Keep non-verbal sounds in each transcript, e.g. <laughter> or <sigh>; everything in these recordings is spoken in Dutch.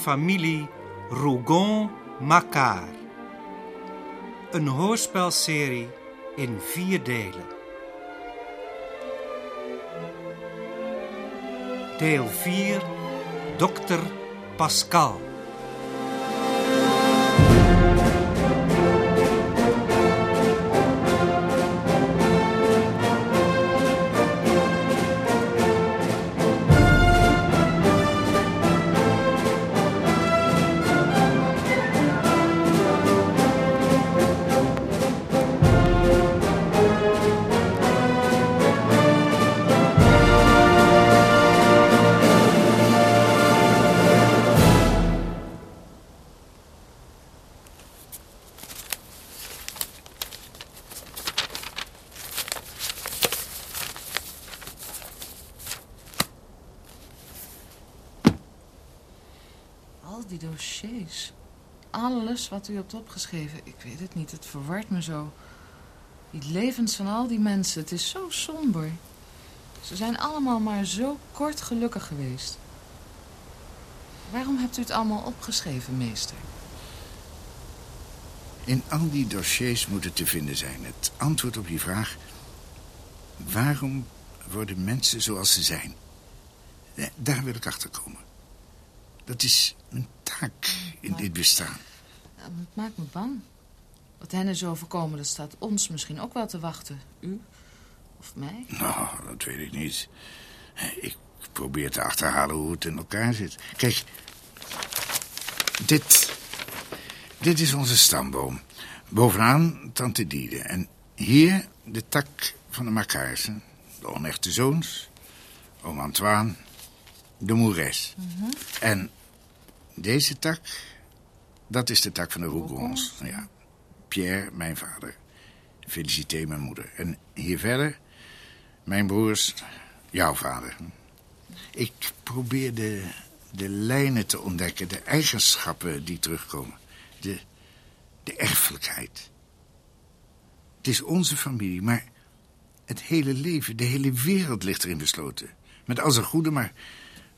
familie Rougon-Macquart. Een hoorspelserie in vier delen. Deel 4, Dokter Pascal. Opgeschreven. Ik weet het niet, het verwart me zo. Die levens van al die mensen, het is zo somber. Ze zijn allemaal maar zo kort gelukkig geweest. Waarom hebt u het allemaal opgeschreven, meester? In al die dossiers moet het te vinden zijn. Het antwoord op je vraag... waarom worden mensen zoals ze zijn? Eh, Daar wil ik achter komen. Dat is een taak in dit bestaan. Het maakt me bang. Wat hen is overkomen, dat staat ons misschien ook wel te wachten. U? Of mij? Nou, dat weet ik niet. Ik probeer te achterhalen hoe het in elkaar zit. Kijk, dit... Dit is onze stamboom. Bovenaan tante Diede. En hier de tak van de Macaarsen. De onechte zoons. Oom Antoine. De Moures. En deze tak... Dat is de tak van de Rougons. Ja. Pierre, mijn vader. Felicité, mijn moeder. En hier verder... Mijn broers, jouw vader. Ik probeer de, de lijnen te ontdekken, de eigenschappen die terugkomen. De, de erfelijkheid. Het is onze familie, maar het hele leven, de hele wereld ligt erin besloten. Met al zijn goede, maar,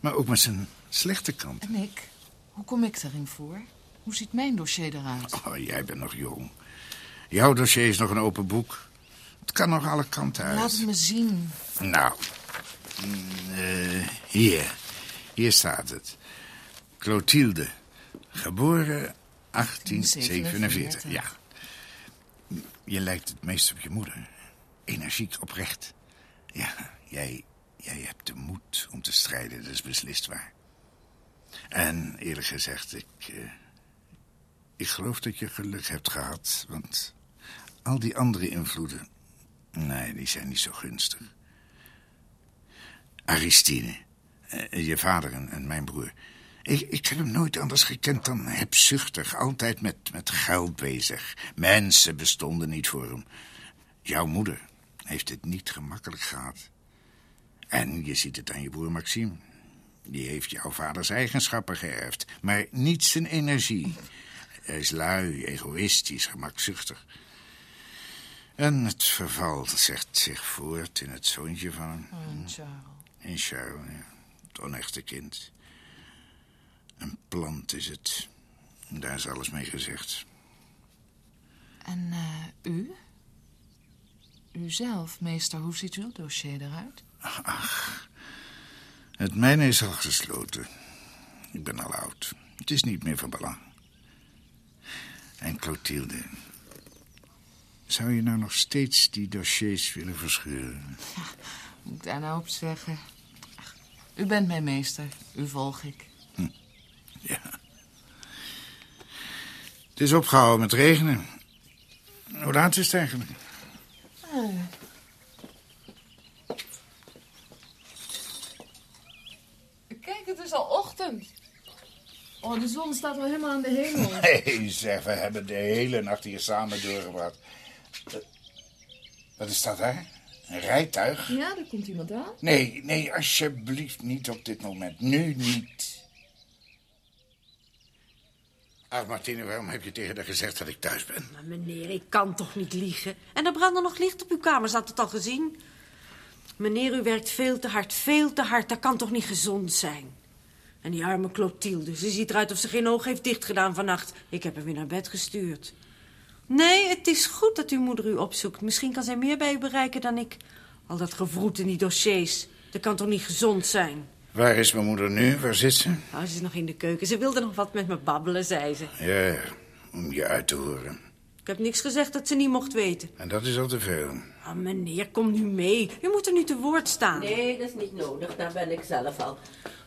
maar ook met zijn slechte kant. En ik? Hoe kom ik daarin voor? Hoe ziet mijn dossier eruit? Oh, jij bent nog jong. Jouw dossier is nog een open boek. Het kan nog alle kanten uit. Laat het me zien. Nou, mm, eh, hier. Hier staat het. Clotilde, geboren 1847. Ja. Je lijkt het meest op je moeder. Energiek, oprecht. Ja, jij, jij hebt de moed om te strijden, dat is beslist waar. En eerlijk gezegd, ik... eh, ik geloof dat je geluk hebt gehad, want al die andere invloeden... Nee, die zijn niet zo gunstig. Aristide, eh, je vader en, en mijn broer. Ik, ik heb hem nooit anders gekend dan hebzuchtig. Altijd met, met geld bezig. Mensen bestonden niet voor hem. Jouw moeder heeft het niet gemakkelijk gehad. En je ziet het aan je broer Maxime. Die heeft jouw vaders eigenschappen geërfd, maar niet zijn energie. Hij is lui, egoïstisch, gemakzuchtig. En het verval zegt zich voort in het zoontje van hem. Oh, Charles. In Charles, ja. Het onechte kind. Een plant is het. Daar is alles mee gezegd. En eh, u? U zelf, meester, hoe ziet uw dossier eruit? Ach, het mijne is al gesloten. Ik ben al oud. Het is niet meer van belang. En Clotilde... Zou je nou nog steeds die dossiers willen verscheuren? Moet ik daar nou op zeggen? Ach, u bent mijn meester. U volg ik. Ja. Het is opgehouden met regenen. Hoe laat is het eigenlijk? Kijk, het is al ochtend. Oh, de zon staat al helemaal aan de hemel. <laughs> Nee, zeg, we hebben de hele nacht hier samen doorgebracht. Wat is dat daar? Een rijtuig? Ja, er komt iemand aan. Nee, nee, alsjeblieft niet op dit moment. Nu niet. Ach, Martine, waarom heb je tegen haar gezegd dat ik thuis ben? Maar meneer, ik kan toch niet liegen? En er brandde nog licht op uw kamer, had het al gezien? Meneer, u werkt veel te hard, veel te hard. Dat kan toch niet gezond zijn? En die arme Clotilde, ze ziet eruit of ze geen oog heeft dichtgedaan vannacht. Ik heb haar weer naar bed gestuurd. Nee, het is goed dat uw moeder u opzoekt. Misschien kan zij meer bij u bereiken dan ik. Al dat gevroet in die dossiers. Dat kan toch niet gezond zijn? Waar is mijn moeder nu? Waar zit ze? Nou, ze is nog in de keuken. Ze wilde nog wat met me babbelen, zei ze. Ja, om je uit te horen. Ik heb niks gezegd dat ze niet mocht weten. En dat is al te veel. Ah, meneer, kom nu mee. U moet er nu te woord staan. Nee, dat is niet nodig. Daar ben ik zelf al.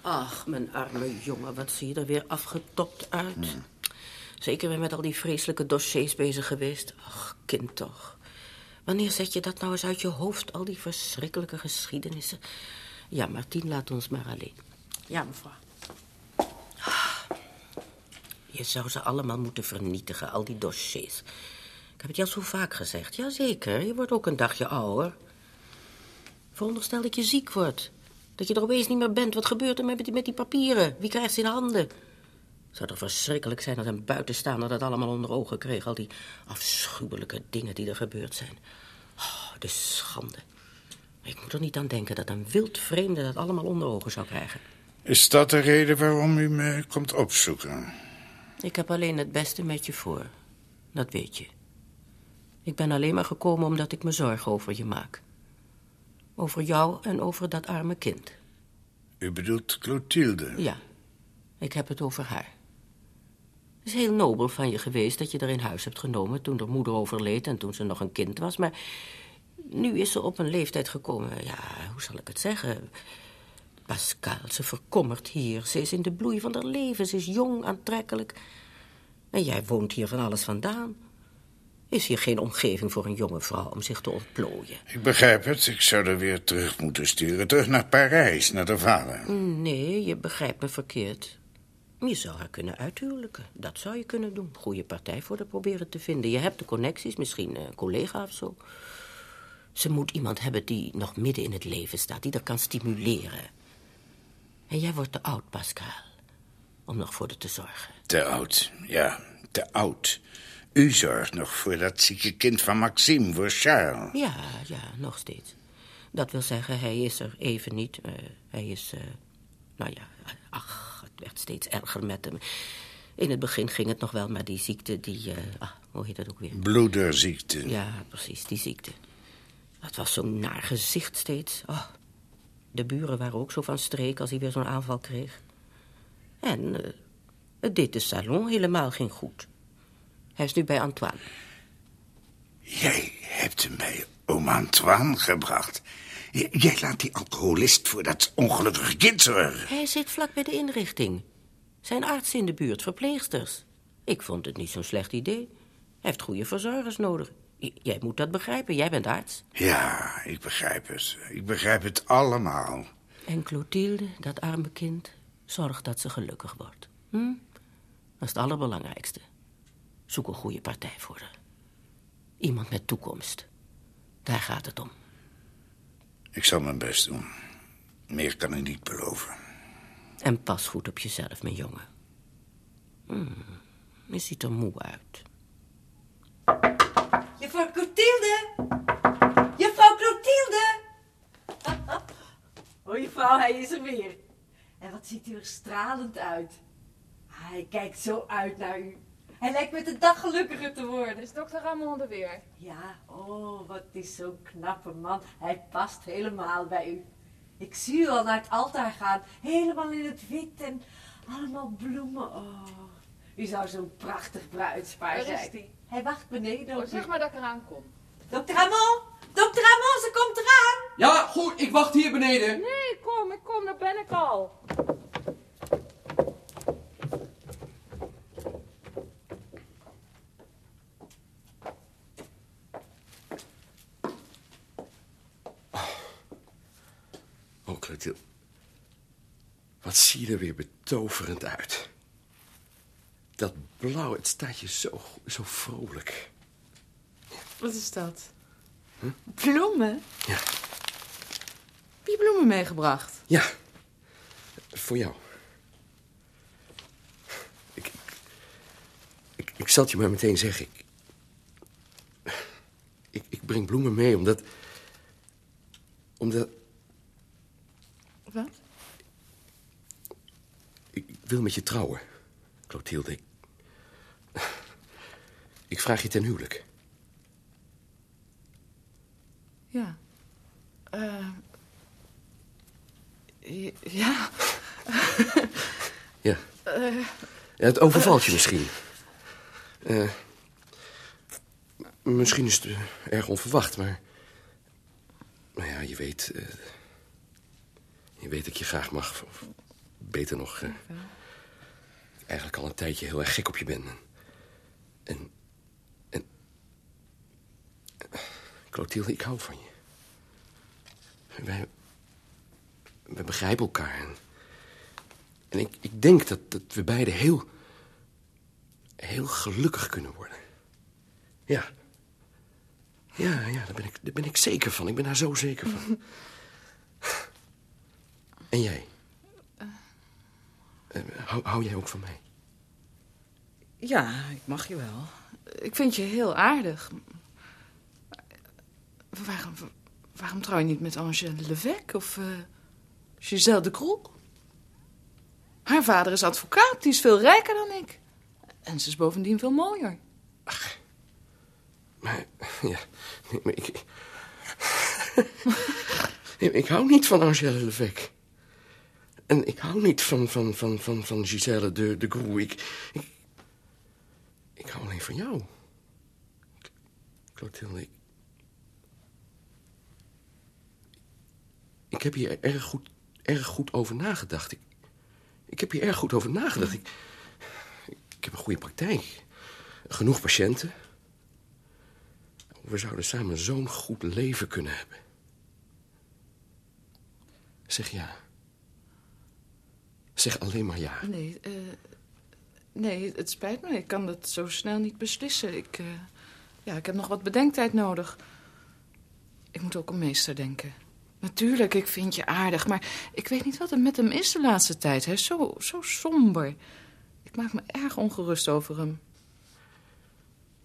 Ach, mijn arme jongen, wat zie je er weer afgetopt uit. Zeker weer met al die vreselijke dossiers bezig geweest. Ach, kind toch. Wanneer zet je dat nou eens uit je hoofd, al die verschrikkelijke geschiedenissen? Ja, Martien, laat ons maar alleen. Ja, mevrouw. Je zou ze allemaal moeten vernietigen, al die dossiers. Ik heb het je al zo vaak gezegd. Jazeker, je wordt ook een dagje ouder. Veronderstel dat je ziek wordt. Dat je er opeens niet meer bent. Wat gebeurt er met die, met die papieren? Wie krijgt ze in handen? Het zou toch verschrikkelijk zijn als een buitenstaander dat allemaal onder ogen kreeg. Al die afschuwelijke dingen die er gebeurd zijn. Oh, de schande. Ik moet er niet aan denken dat een wild vreemde dat allemaal onder ogen zou krijgen. Is dat de reden waarom u me komt opzoeken? Ik heb alleen het beste met je voor. Dat weet je. Ik ben alleen maar gekomen omdat ik me zorgen over je maak. Over jou en over dat arme kind. U bedoelt Clotilde? Ja, ik heb het over haar. Het is heel nobel van je geweest dat je haar in huis hebt genomen toen haar moeder overleed en toen ze nog een kind was. Maar nu is ze op een leeftijd gekomen, ja, hoe zal ik het zeggen? Pascal, ze verkommert hier. Ze is in de bloei van haar leven. Ze is jong, aantrekkelijk. En jij woont hier van alles vandaan. Is hier geen omgeving voor een jonge vrouw om zich te ontplooien? Ik begrijp het. Ik zou er weer terug moeten sturen. Terug naar Parijs, naar de vader. Nee, je begrijpt me verkeerd. Je zou haar kunnen uithuwelijken. Dat zou je kunnen doen. Goede partij voor haar proberen te vinden. Je hebt de connecties, misschien een collega of zo. Ze moet iemand hebben die nog midden in het leven staat, die er kan stimuleren. En jij wordt te oud, Pascal, om nog voor haar te zorgen. Te oud, ja, te oud. U zorgt nog voor dat zieke kind van Maxime, voor Charles. Ja, ja, nog steeds. Dat wil zeggen, hij is er even niet. Eh, hij is, eh, nou ja, ach, het werd steeds erger met hem. In het begin ging het nog wel, maar die ziekte, die, eh, ah, hoe heet dat ook weer? Bloederziekte. Ja, precies, die ziekte. Dat was zo'n naar gezicht steeds. Oh, de buren waren ook zo van streek als hij weer zo'n aanval kreeg. En het deed de salon helemaal geen goed. Hij is nu bij Antoine. Jij hebt hem bij oom Antoine gebracht. J- Jij laat die alcoholist voor dat ongelukkige kind zorgen. Hij zit vlak bij de inrichting. Zijn arts in de buurt, verpleegsters. Ik vond het niet zo'n slecht idee. Hij heeft goede verzorgers nodig. J- jij moet dat begrijpen, jij bent arts. Ja, ik begrijp het. Ik begrijp het allemaal. En Clotilde, dat arme kind, zorgt dat ze gelukkig wordt. Hm? Dat is het allerbelangrijkste. Zoek een goede partij voor haar. Iemand met toekomst. Daar gaat het om. Ik zal mijn best doen. Meer kan ik niet beloven. En pas goed op jezelf, mijn jongen. Hm, je ziet er moe uit. Juffrouw Clotilde! Juffrouw Clotilde! <laughs> oh, juffrouw, hij is er weer. En wat ziet u er stralend uit. Hij kijkt zo uit naar u. Hij lijkt met de dag gelukkiger te worden. Is dokter Ramon er weer? Ja, oh, wat is zo'n knappe man. Hij past helemaal bij u. Ik zie u al naar het altaar gaan. Helemaal in het wit en allemaal bloemen. Oh, u zou zo'n prachtig bruidspaar Waar is zijn. die? Hij wacht beneden op Oh, zeg maar dat ik eraan kom. Dokter Ramon! Dokter Ramon, ze komt eraan! Ja, goed, ik wacht hier beneden. Nee, kom, ik kom, daar ben ik al. Oh, Clotilde. Wat zie er weer betoverend uit. Dat blauw, het staat je zo, zo vrolijk. Wat is dat? Bloemen? Ja. Heb je bloemen meegebracht? Ja, voor jou. Ik, ik, ik, ik zal het je maar meteen zeggen. Ik, ik, ik breng bloemen mee omdat... Omdat... Wat? Wil met je trouwen, Clotilde. Ik, ik vraag je ten huwelijk. Ja. Eh, ja. Ja. ja. Het overvalt je misschien. Eh, misschien is het eh, erg onverwacht, maar... Nou ja, je weet... eh, je weet dat ik je graag mag. Of beter nog... eh, eigenlijk al een tijdje heel erg gek op je ben. En... En... Clotilde, ik hou van je. Wij... We begrijpen elkaar. En, en ik, ik denk dat, dat we beiden heel... heel gelukkig kunnen worden. Ja. Ja, ja, daar ben, ik, daar ben ik zeker van. Ik ben daar zo zeker van. <laughs> en jij? Eh, hou, hou jij ook van mij? Ja, ik mag je wel. Ik vind je heel aardig. Waarom, waarom trouw je niet met Angèle Levec of eh, Giselle de Kroel? Haar vader is advocaat, die is veel rijker dan ik. En ze is bovendien veel mooier. Maar, ja, nee, maar ik... <laughs> ik, hou niet van Angèle Levec. En ik hou niet van, van, van, van, van Giselle de, de Groe. Ik, ik, hou alleen van jou. Clotilde, ik... Ik heb hier erg goed, erg goed over nagedacht. Ik, ik heb hier erg goed over nagedacht. Ik, ik heb een goede praktijk. Genoeg patiënten. We zouden samen zo'n goed leven kunnen hebben. Zeg ja. Zeg alleen maar ja. Nee, eh, nee, het spijt me. Ik kan dat zo snel niet beslissen. Ik, eh, ja, ik heb nog wat bedenktijd nodig. Ik moet ook aan meester denken. Natuurlijk, ik vind je aardig, maar ik weet niet wat er met hem is de laatste tijd. Hij is zo, zo somber. Ik maak me erg ongerust over hem.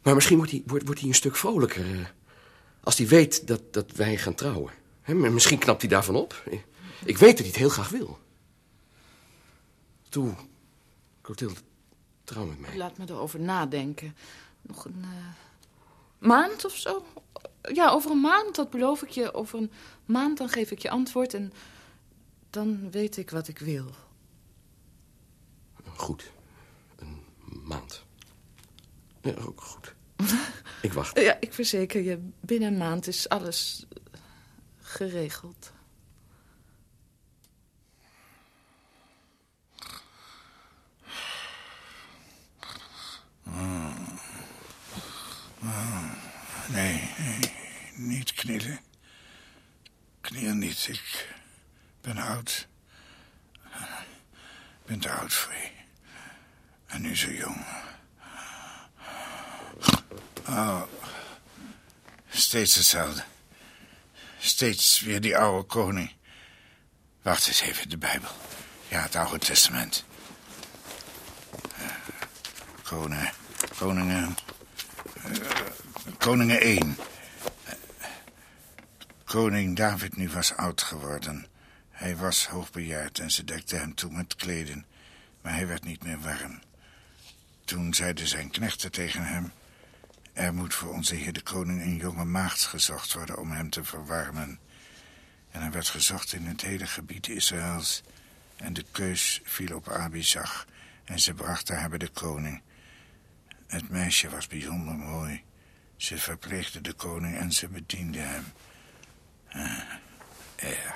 Maar misschien wordt hij, wordt, wordt hij een stuk vrolijker. eh, als hij weet dat, dat wij gaan trouwen. Maar misschien knapt hij daarvan op. Ik weet dat hij het heel graag wil. Toe, Clotilde, trouw met mij. Laat me erover nadenken. Nog een eh, maand of zo? Ja, over een maand, dat beloof ik je. Over een maand dan geef ik je antwoord en dan weet ik wat ik wil. Goed, een maand. Ja, ook goed. <laughs> Ik wacht. Ja, ik verzeker je, binnen een maand is alles geregeld. Nee, nee, niet knielen. Kniel niet, ik ben oud. Ik ben te oud voor je. En nu zo jong. Oh, steeds hetzelfde. Steeds weer die oude koning. Wacht eens even, de Bijbel. Ja, het Oude Testament. Eh, Koningen, koningen, Koningen 1. Koning David nu was oud geworden. Hij was hoogbejaard en ze dekte hem toe met kleden. Maar hij werd niet meer warm. Toen zeiden zijn knechten tegen hem... Er moet voor onze heer de koning een jonge maagd gezocht worden om hem te verwarmen. En er werd gezocht in het hele gebied Israëls. En de keus viel op Abizag. En ze brachten haar bij de koning. Het meisje was bijzonder mooi. Ze verpleegde de koning en ze bediende hem. Ah, ja.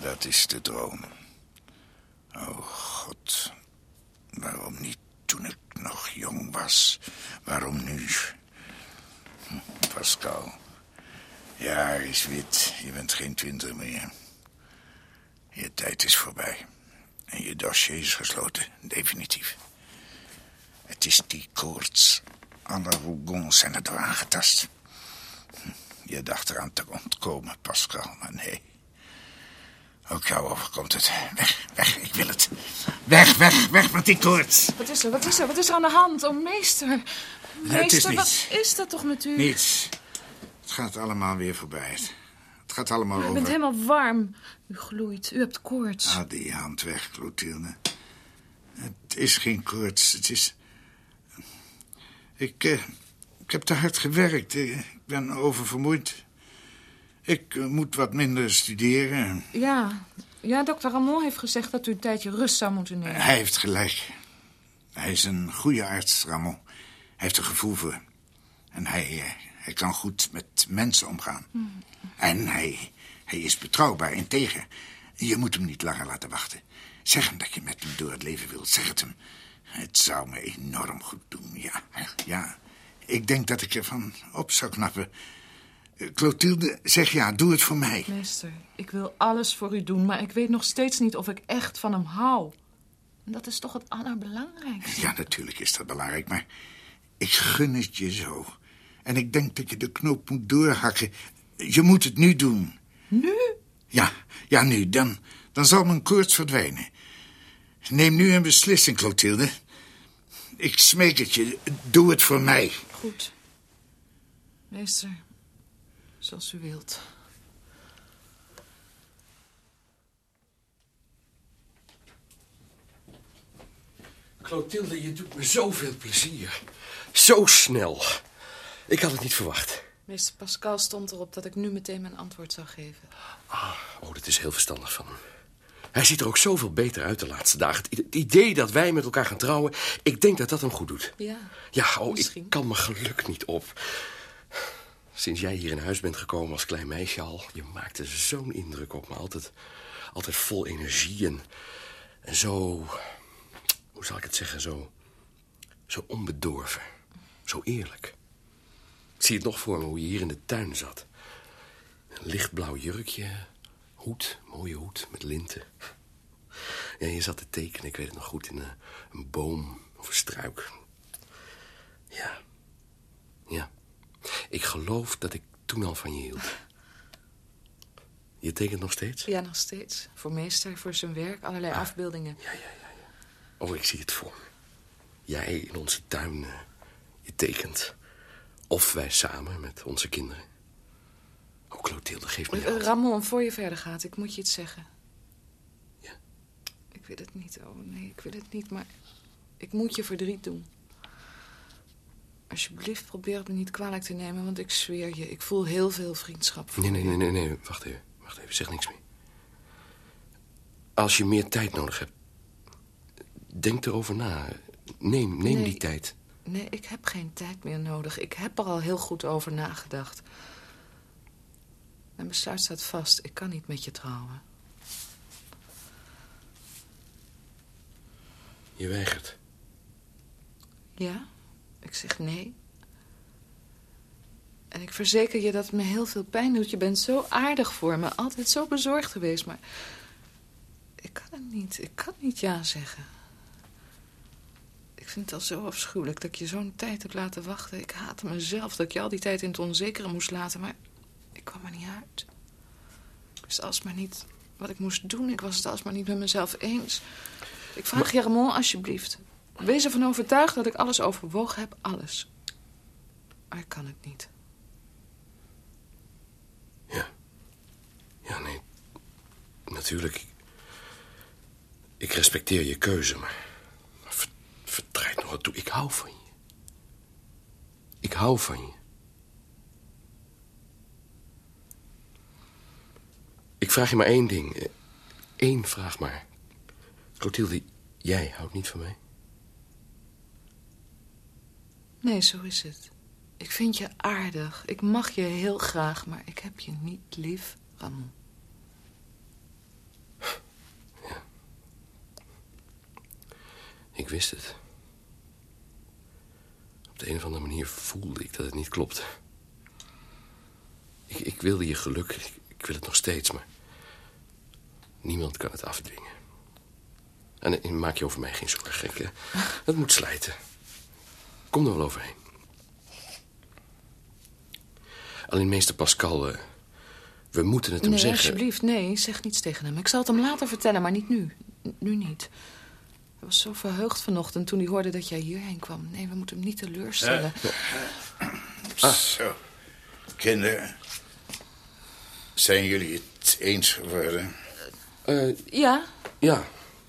Dat is de droom. Oh, God. Waarom niet toen ik nog jong was? Waarom nu? Pascal. Haar is wit. Je bent geen twintig meer. Je tijd is voorbij. En je dossier is gesloten. Definitief. Het is die koorts. Alle Rougons zijn er door aangetast. Je dacht eraan te ontkomen, Pascal, maar nee. Ook jou overkomt het. Weg, weg, ik wil het. Weg, weg, weg met die koorts. Wat is er, wat is er, wat is er aan de hand? Oh, meester. Meester, is wat is dat toch met u? Niets. Het gaat allemaal weer voorbij. Het gaat allemaal U over. bent helemaal warm. U gloeit. U hebt koorts. Haal die hand weg, Clotilde. Het is geen koorts. Het is... Ik, eh, ik heb te hard gewerkt. Eh, Ik ben oververmoeid. Ik eh, moet wat minder studeren. Ja. ja, dokter Ramon heeft gezegd dat u een tijdje rust zou moeten nemen. Hij heeft gelijk. Hij is een goede arts, Ramon. Hij heeft er gevoel voor. En hij, hij kan goed met mensen omgaan. En hij, hij is betrouwbaar, integer. Je moet hem niet langer laten wachten. Zeg hem dat je met hem door het leven wilt. Zeg het hem. Het zou me enorm goed doen, ja. Ja, ik denk dat ik ervan op zou knappen. Eh, Clotilde, zeg ja, doe het voor mij. Meester, ik wil alles voor u doen, maar ik weet nog steeds niet of ik echt van hem hou. En dat is toch het allerbelangrijkste. Ja, natuurlijk is dat belangrijk, maar ik gun het je zo. En ik denk dat je de knoop moet doorhakken. Je moet het nu doen. Nu? Ja, ja, nu. Dan, dan zal mijn koorts verdwijnen. Neem nu een beslissing, Clotilde. Ik smeek het je. Doe het voor mij. Goed. Meester, zoals u wilt. Clotilde, je doet me zoveel plezier. Zo snel. Ik had het niet verwacht. Meester Pascal stond erop dat ik nu meteen mijn antwoord zou geven. Oh, dat is heel verstandig van hem. Hij ziet er ook zoveel beter uit de laatste dagen. Het, het idee dat wij met elkaar gaan trouwen, ik denk dat dat hem goed doet. Ja. Ja, oh, Misschien. ik kan mijn geluk niet op. Sinds jij hier in huis bent gekomen als klein meisje al... je maakte zo'n indruk op me. Altijd, altijd vol energie en, en zo... Hoe zal ik het zeggen? Zo, zo onbedorven. Zo eerlijk. Ik zie het nog voor me hoe je hier in de tuin zat. Een lichtblauw jurkje, hoed, mooie hoed met linten. Ja, je zat te tekenen, ik weet het nog goed, in een, een boom of een struik. Ja. Ja. Ik geloof dat ik toen al van je hield. Je tekent nog steeds? Ja, nog steeds. Voor meester, voor zijn werk, allerlei afbeeldingen. Ja, ja, ja, ja. Oh, ik zie het voor me. Jij in onze tuin, eh, je tekent. Of wij samen met onze kinderen. Oh, Clotilde, geef me hand. Ramon, voor je verder gaat, ik moet je iets zeggen. Ja. Ik wil het niet, oh nee, ik wil het niet, maar ik moet je verdriet doen. Alsjeblieft, probeer het me niet kwalijk te nemen, want ik zweer je, ik voel heel veel vriendschap voor Nee, nee, nee, nee, nee. Wacht even. Wacht even. Zeg niks meer. Als je meer tijd nodig hebt, denk erover na. Neem, neem Nee. die tijd. Nee, ik heb geen tijd meer nodig. Ik heb er al heel goed over nagedacht. Mijn besluit staat vast. Ik kan niet met je trouwen. Je weigert. Ja, ik zeg nee. En ik verzeker je dat het me heel veel pijn doet. Je bent zo aardig voor me, altijd zo bezorgd geweest, maar... Ik kan het niet, ik kan niet ja zeggen. Ik vind het al zo afschuwelijk dat ik je zo'n tijd hebt laten wachten. Ik haatte mezelf dat ik je al die tijd in het onzekere moest laten, maar ik kwam er niet uit. Ik wist alsmaar niet wat ik moest doen. Ik was het alsmaar niet met mezelf eens. Ik vraag je, Ramon, alsjeblieft. Wees ervan overtuigd dat ik alles overwogen heb, alles. Maar ik kan het niet. Ja. Ja, nee. Natuurlijk. Ik, ik respecteer je keuze, maar... maar vertrijdt nog wat toe. Ik hou van je. Ik hou van je. Ik vraag je maar één ding. Eén vraag maar. Clotilde, jij houdt niet van mij? Nee, zo is het. Ik vind je aardig. Ik mag je heel graag, maar ik heb je niet lief, Ramon. Ik wist het. Op de een of andere manier voelde ik dat het niet klopte. Ik, ik wilde je geluk. Ik, ik wil het nog steeds, maar... Niemand kan het afdwingen. En, eh, maak je over mij geen zorgen. Ik, eh, het moet slijten. Kom er wel overheen. Alleen meester Pascal... eh, we moeten het hem nee, zeggen. alsjeblieft, nee, zeg niets tegen hem. Ik zal het hem later vertellen, maar niet nu. Nu niet. Hij was zo verheugd vanochtend toen hij hoorde dat jij hierheen kwam. Nee, we moeten hem niet teleurstellen. Zo. Kinderen. Zijn jullie het eens geworden? Eh, Ja, ja,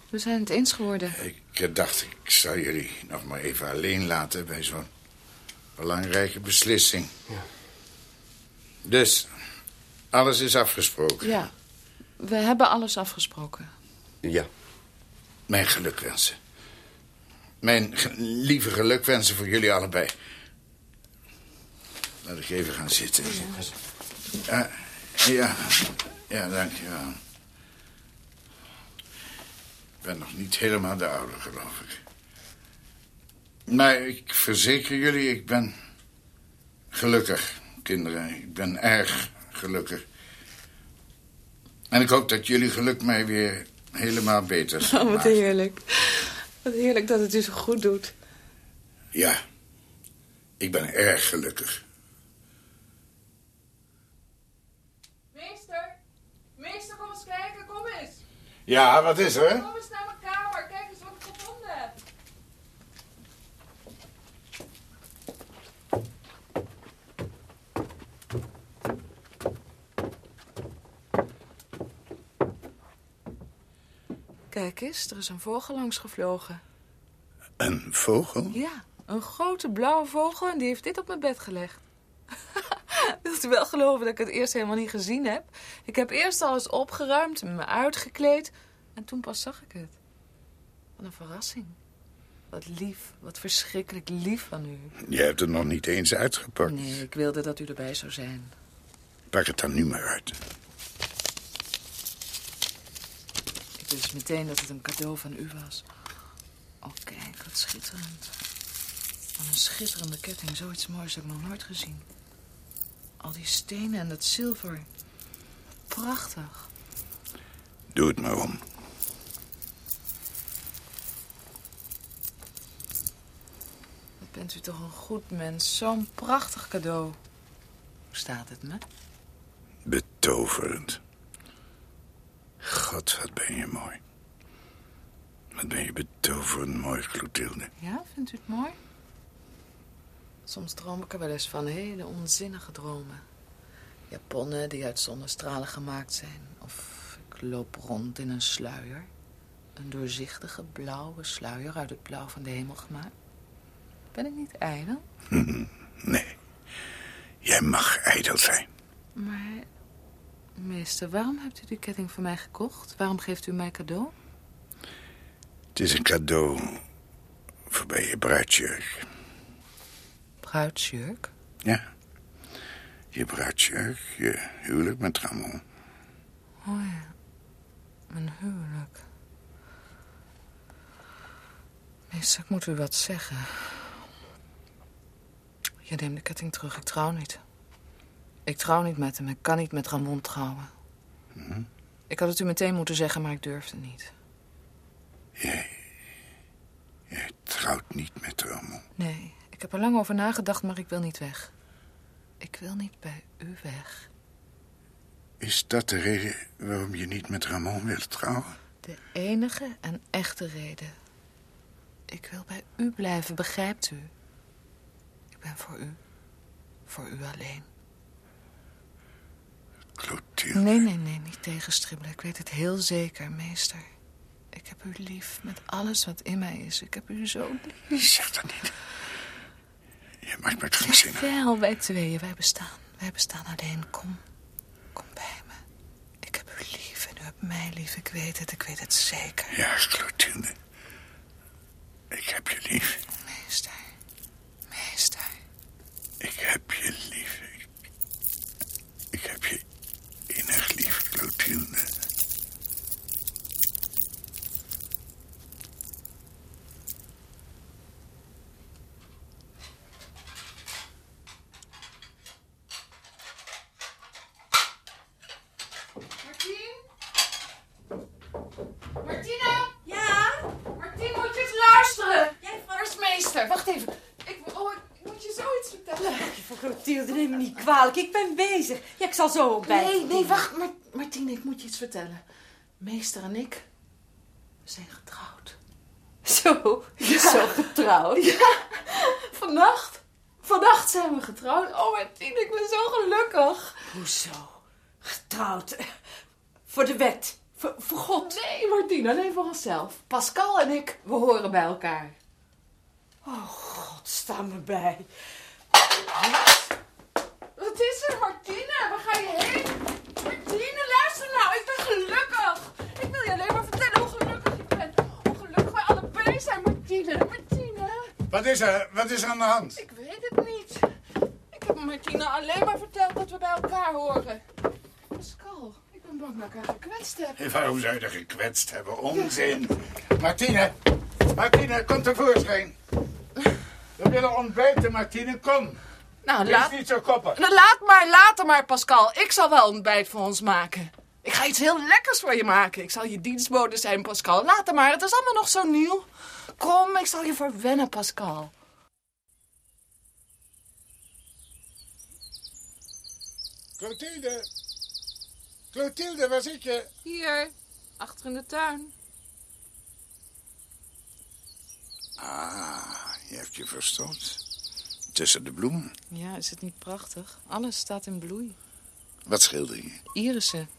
we zijn het eens geworden. Ik dacht, ik zou jullie nog maar even alleen laten bij zo'n belangrijke beslissing. Ja. Dus, alles is afgesproken. Ja, we hebben alles afgesproken. ja. Mijn gelukwensen. Mijn lieve gelukwensen voor jullie allebei. Laat ik even gaan zitten. Ja, ja, ja dank je wel. Ik ben nog niet helemaal de oude, geloof ik. Maar ik verzeker jullie, ik ben gelukkig, kinderen. Ik ben erg gelukkig. En ik hoop dat jullie geluk mij weer helemaal beter Oh, wat heerlijk. Wat heerlijk dat het u zo goed doet. Ja, ik ben erg gelukkig. Meester, meester, kom eens kijken, kom eens. Ja, wat is er? Kom eens naar mijn kamer, kijk eens wat ik gevonden heb. Kijk eens, er is een vogel langs gevlogen. Een vogel? Ja, een grote blauwe vogel en die heeft dit op mijn bed gelegd. <laughs> Wilt u wel geloven dat ik het eerst helemaal niet gezien heb? Ik heb eerst alles opgeruimd, me uitgekleed en toen pas zag ik het. Wat een verrassing. Wat lief, wat verschrikkelijk lief van u. Je hebt het nog niet eens uitgepakt. Nee, ik wilde dat u erbij zou zijn. Pak het dan nu maar uit. Wist meteen dat het een cadeau van u was. Oh, kijk, wat schitterend. Wat een schitterende ketting. Zoiets moois heb ik nog nooit gezien. Al die stenen en dat zilver. Prachtig. Doe het maar om. Wat bent u toch een goed mens. Zo'n prachtig cadeau. Hoe staat het me? Betoverend. God, wat ben je mooi. Wat ben je betoverend mooi, Clotilde. Ja, vindt u het mooi? Soms droom ik er wel eens van hele onzinnige dromen. Japonnen die uit zonnestralen gemaakt zijn. Of ik loop rond in een sluier. Een doorzichtige blauwe sluier uit het blauw van de hemel gemaakt. Ben ik niet ijdel? <laughs> Nee, jij mag ijdel zijn. Maar, meester, waarom hebt u die ketting voor mij gekocht? Waarom geeft u mij cadeau? Het is een cadeau voor bij je bruidsjurk. Bruidsjurk? Ja, je bruidsjurk, je huwelijk met Ramon. Oh ja, mijn huwelijk. Meester, ik moet u wat zeggen. Je neemt de ketting terug, ik trouw niet. Ik trouw niet met hem, ik kan niet met Ramon trouwen. Ik had het u meteen moeten zeggen, maar ik durfde niet. Jij, jij trouwt niet met Ramon. Nee, ik heb er lang over nagedacht, maar ik wil niet weg. Ik wil niet bij u weg. Is dat de reden waarom je niet met Ramon wilt trouwen? De enige en echte reden. Ik wil bij u blijven, begrijpt u? Ik ben voor u. Voor u alleen. Clotilde. Nee, nee, nee, niet tegenstribbelen. Ik weet het heel zeker, meester. Ik heb u lief met alles wat in mij is. Ik heb u zo lief. Zeg dat niet. Je maakt me krankzinnig. Wel, wij tweeën, wij bestaan. Wij bestaan alleen. Kom, kom bij me. Ik heb u lief en u hebt mij lief. Ik weet het, ik weet het zeker. Ja, Clotilde. Ik heb je lief. Meester, meester. Ik heb je lief. Ik, ik heb je innig lief, Clotilde. Martien? Martina? Ja? Martien, moet je eens luisteren. Jij Waar is meester? Wacht even. Ik, oh, ik moet je zoiets vertellen. Voor Clotilde, neem me niet kwalijk. Ik ben bezig. Ja, ik zal zo bij. Nee, nee, wacht. Maar, Martine, ik moet je iets vertellen. Meester en ik, we zijn getrouwd. Zo, <laughs> zo getrouwd. Ja, vannacht. Vannacht zijn we getrouwd. Oh, Martine, ik ben zo gelukkig. Hoezo? Getrouwd. Voor de wet. Voor, voor God. Nee, Martina, nee, voor onszelf. Pascal en ik, we horen bij elkaar. God, sta me bij. Wat is er, Martina? Waar ga je heen? Martina, luister nou, ik ben gelukkig. Ik wil je alleen maar vertellen hoe gelukkig ik ben. Hoe gelukkig wij allebei zijn, Martina. Martina, Wat is er? Wat is er aan de hand? ik weet het niet. Ik heb Martina alleen maar verteld dat we bij elkaar horen. Pascal, ik ben bang dat ik haar gekwetst heb. Waarom zou je er gekwetst hebben? Onzin. Martine, Martine, kom tevoorschijn. We willen ontbijten, Martine, kom. Nou, Wees laat, niet zo koppig. nou, laat maar, later maar, Pascal. Ik zal wel ontbijt voor ons maken. Ik ga iets heel lekkers voor je maken. Ik zal je dienstbode zijn, Pascal. Later maar, het is allemaal nog zo nieuw. Kom, ik zal je verwennen, Pascal. Clotilde. Clotilde, waar zit je? Hier, achter in de tuin. Ah, je hebt je verstopt. Tussen de bloemen. Ja, is het niet prachtig? Alles staat in bloei. Wat schilder je? Irissen.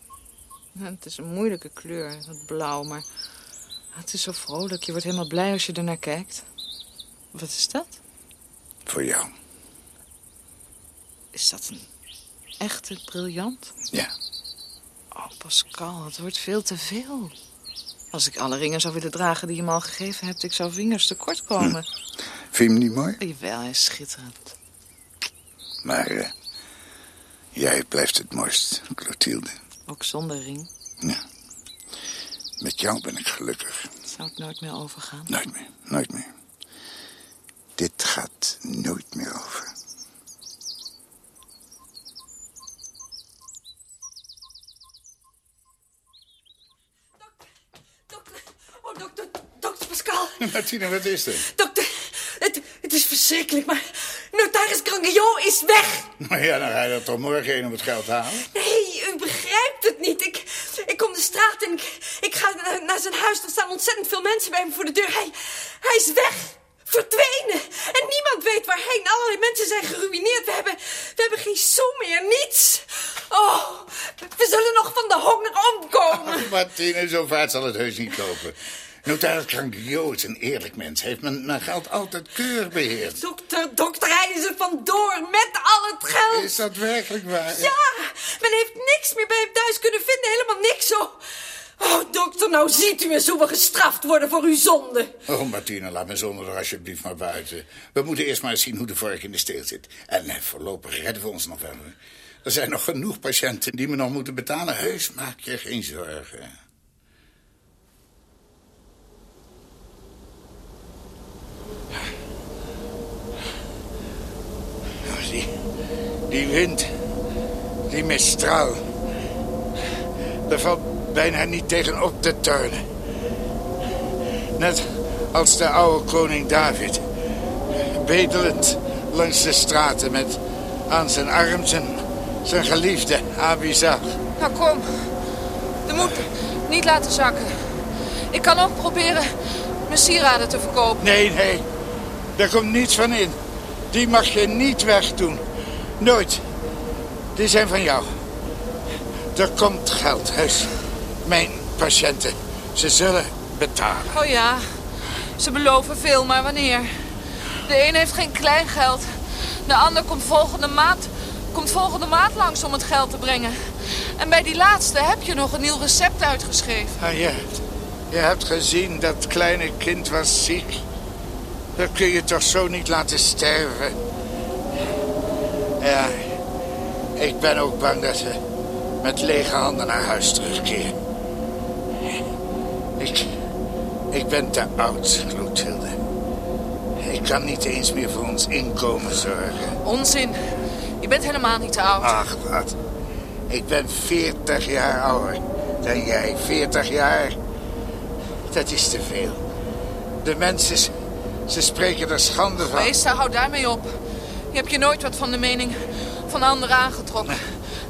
Het is een moeilijke kleur, dat blauw, maar het is zo vrolijk. Je wordt helemaal blij als je ernaar kijkt. Wat is dat? Voor jou. Is dat een echte briljant? Ja. Oh, Pascal, het wordt veel te veel. Als ik alle ringen zou willen dragen die je me al gegeven hebt... ik zou vingers tekort komen. Vind je hem niet mooi? Jawel, hij is schitterend. Maar eh, jij blijft het mooist, Clotilde. Ook zonder ring Ja. Met jou ben ik gelukkig. zou het nooit meer overgaan. Nooit meer, nooit meer. Dit gaat nooit meer over. Dokter, oh dokter, dokter Pascal. Martina, wat is er? Dokter, het, het is verschrikkelijk, maar notaris Grangillon is weg. Nou ja, dan ga je er toch morgen heen om het geld te halen. Nee, u begrijpt het niet. Ik, ik kom de straat en ik, ik ga naar, naar zijn huis. Er staan ontzettend veel mensen bij me voor de deur. Hij, hij is weg. Verdwenen. En niemand weet waarheen. Allerlei mensen zijn geruineerd. We hebben, we hebben geen sou meer. Niets. Oh, we zullen nog van de honger omkomen. <laughs> Martina, zo vaart zal het heus niet lopen. Notaris Cranquillot is een eerlijk mens. Heeft mijn, mijn geld altijd keurig beheerd. Dokter, dokter, hij is er vandoor met al het geld. Is dat werkelijk waar? Ja, men heeft niks meer bij hem thuis kunnen vinden. Helemaal niks zo. Oh, dokter, nou ziet u eens hoe we gestraft worden voor uw zonde. Oh, Martina, laat me zonder er alsjeblieft maar buiten. We moeten eerst maar eens zien hoe de vork in de steel zit. En eh, voorlopig redden we ons nog wel. Er zijn nog genoeg patiënten die me nog moeten betalen. Heus, maak je geen zorgen. Nou, die, die wind, die mistral. Er valt bijna niet tegen op te tuinen. Net als de oude koning David. Bedelend langs de straten met aan zijn arm zijn, zijn geliefde Abizag. Nou, kom. De moed niet laten zakken. Ik kan ook proberen mijn sieraden te verkopen. Nee, nee, daar komt niets van in. Die mag je niet wegdoen. Nooit. Die zijn van jou. Er komt geld, heus. Mijn patiënten, ze zullen betalen. Oh ja, ze beloven veel, maar wanneer? De een heeft geen kleingeld. De ander komt volgende maand, komt volgende maand langs om het geld te brengen. En bij die laatste heb je nog een nieuw recept uitgeschreven. Ah, je, je hebt gezien dat kleine kind was ziek. Dat kun je toch zo niet laten sterven. Ja, ik ben ook bang dat ze met lege handen naar huis terugkeren. Ik, ik ben te oud, Clotilde. Ik kan niet eens meer voor ons inkomen zorgen. Onzin. Je bent helemaal niet te oud. Ach, wat. Ik ben 40 jaar ouder dan jij. 40 jaar. Dat is te veel. De mensen, ze spreken er schande van. Meester, hou daarmee op. Je hebt je nooit wat van de mening van anderen aangetrokken.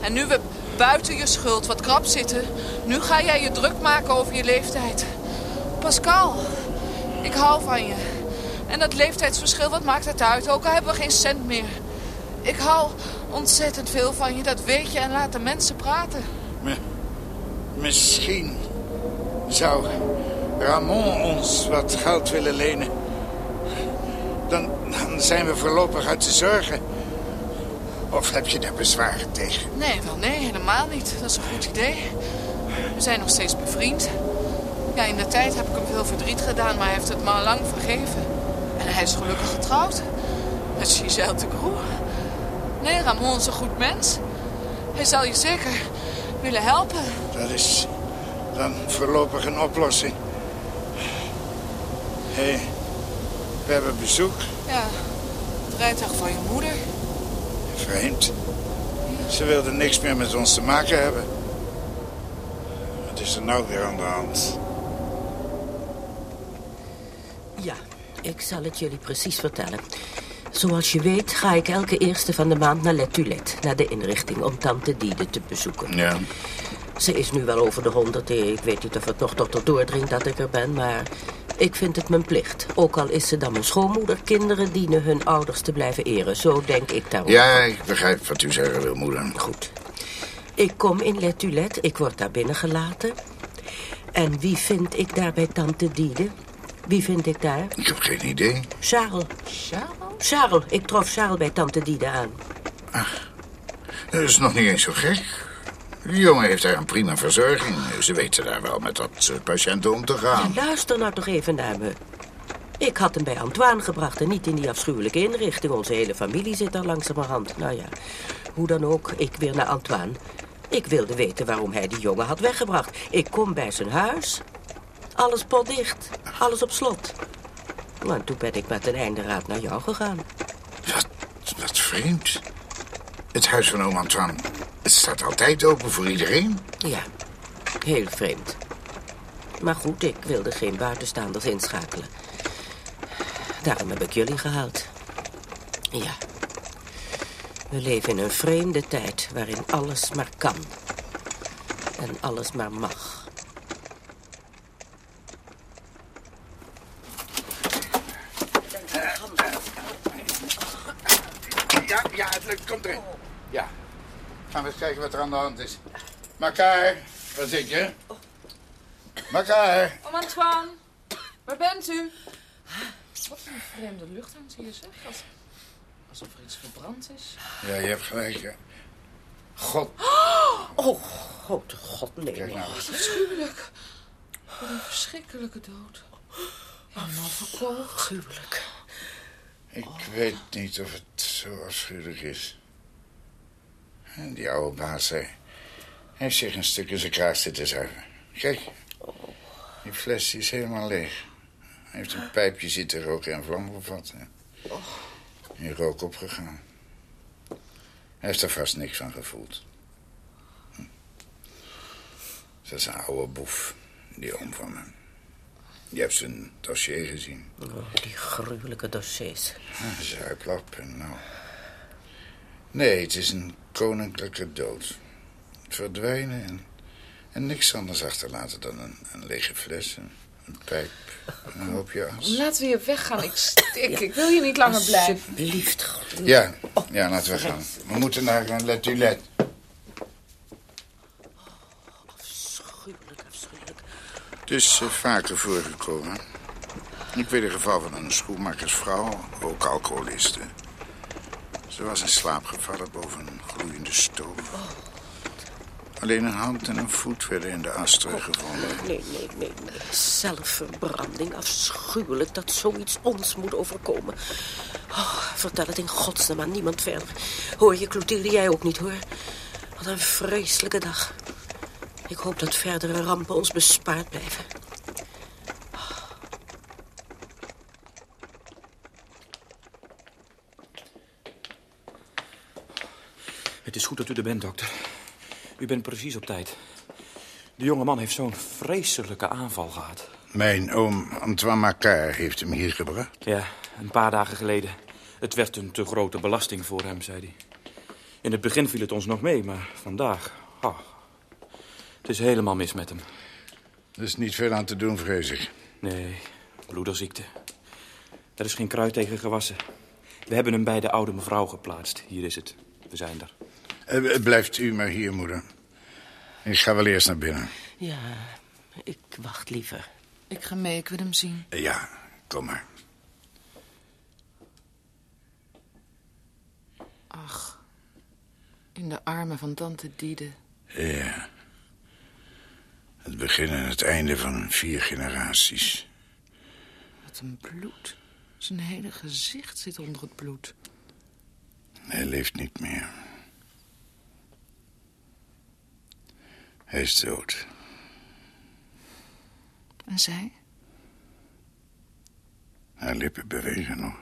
En nu we buiten je schuld wat krap zitten... nu ga jij je druk maken over je leeftijd. Pascal, ik hou van je. En dat leeftijdsverschil, wat maakt het uit? Ook al hebben we geen cent meer. Ik hou ontzettend veel van je, dat weet je. En laat de mensen praten. Misschien zou Ramon ons wat geld willen lenen. Dan, dan zijn we voorlopig uit de zorgen. Of heb je daar bezwaren tegen? Nee, wel nee, helemaal niet. Dat is een goed idee. We zijn nog steeds bevriend. Ja, in de tijd heb ik hem veel verdriet gedaan, maar hij heeft het me al lang vergeven. En hij is gelukkig getrouwd. Met Giselle de Groe. Nee, Ramon is een goed mens. Hij zal je zeker willen helpen. Dat is dan voorlopig een oplossing. Hé, hey, we hebben bezoek. Ja, het rijtuig van je moeder. Vreemd. Ze wilden niks meer met ons te maken hebben. Wat is er nou weer aan de hand? Ja, ik zal het jullie precies vertellen. Zoals je weet ga ik elke eerste van de maand naar Letulet, naar de inrichting om tante Diede te bezoeken. Ja, Ze is nu wel over de honderd. Ik weet niet of het nog tot haar doordringt dat ik er ben, maar ik vind het mijn plicht. Ook al is ze dan mijn schoonmoeder, kinderen dienen hun ouders te blijven eren. Zo denk ik daarover. ja ik begrijp wat u zeggen wil, moeder. Goed. Ik kom in Letulet, ik word daar binnengelaten. En wie vind ik daar bij tante Diede? Wie vind ik daar? Ik heb geen idee. Charles. Charles? Charles, ik trof Charles bij tante Diede aan. Dat is nog niet eens zo gek. Die jongen heeft daar een prima verzorging. Ze weten daar wel met dat soort patiënten om te gaan. Luister nou toch even naar me. Ik had hem bij Antoine gebracht en niet in die afschuwelijke inrichting. Onze hele familie zit daar langzamerhand. Nou ja, hoe dan ook, ik weer naar Antoine. Ik wilde weten waarom hij die jongen had weggebracht. Ik kom bij zijn huis. Alles potdicht. Alles op slot. Nou, en toen ben ik met een einde raad naar jou gegaan. Wat, wat vreemd. Het huis van oom Antoine, het staat altijd open voor iedereen. Ja, heel vreemd. Maar goed, ik wilde geen buitenstaanders inschakelen. Daarom heb ik jullie gehaald. Ja. We leven in een vreemde tijd waarin alles maar kan. En alles maar mag. Ja, ja, het lukt. Komt erin. Ja. Gaan we eens kijken wat er aan de hand is. Makaar, waar zit je? Makaar. Om Antoine, waar bent u? Wat een vreemde lucht hangt hier, zeg. Als- Alsof er iets verbrand is. Ja, je hebt gelijk. Ja. God, Oh, grote god, nee. kijk nou. Wat afschuwelijk. Wat een verschrikkelijke dood. Helemaal verkocht. Gruwelijk. Ik weet niet of het zo afschuwelijk is. En die oude baas, heeft zich een stuk in zijn kraag zitten zuigen. Kijk, die fles die is helemaal leeg. Hij heeft een pijpje zitten roken en vlam gevat. In rook opgegaan. Hij heeft er vast niks van gevoeld. Hm. Dat is een oude boef, die oom van me. Je hebt zijn dossier gezien. Oh, die gruwelijke dossiers. Ah, Zuiplap en nou. Nee, het is een koninklijke dood. Verdwijnen en, en niks anders achterlaten dan een, een lege fles, een, een pijp, een hoopje as. Laten we hier weggaan. Ik <laughs> stik. Ik wil hier niet langer blijven. Alsjeblieft. Ja, ja, laten we gaan. We moeten naar een letulet. Afschuwelijk, afschuwelijk. Het is eh, vaker voorgekomen. Ik weet een geval van een schoenmakersvrouw, ook alcoholiste. Ze was in slaap gevallen boven een gloeiende stoof. Alleen een hand en een voet werden in de as teruggevonden. Nee, nee, nee, nee. Zelfverbranding, afschuwelijk dat zoiets ons moet overkomen. Oh, vertel het in godsnaam aan niemand verder. Hoor je, Clotilde, jij ook niet, hoor. Wat een vreselijke dag. Ik hoop dat verdere rampen ons bespaard blijven. Goed dat u er bent, dokter. U bent precies op tijd. De jonge man heeft zo'n vreselijke aanval gehad. Mijn oom Antoine Macquart heeft hem hier gebracht. Ja, een paar dagen geleden. Het werd een te grote belasting voor hem, zei hij. In het begin viel het ons nog mee, maar vandaag... Oh, het is helemaal mis met hem. Er is niet veel aan te doen, vrees ik. Nee, bloederziekte. Er is geen kruid tegen gewassen. We hebben hem bij de oude mevrouw geplaatst. Hier is het. We zijn er. Eh, blijft u maar hier, moeder. Ik ga wel eerst naar binnen. Ja, ik wacht liever. Ik ga mee, ik wil hem zien. Eh, Ja, kom maar. Ach, in de armen van tante Diede. Ja. Het begin en het einde van vier generaties. Wat een bloed. Zijn hele gezicht zit onder het bloed. Hij leeft niet meer. Hij is dood. En zij? Haar lippen bewegen nog.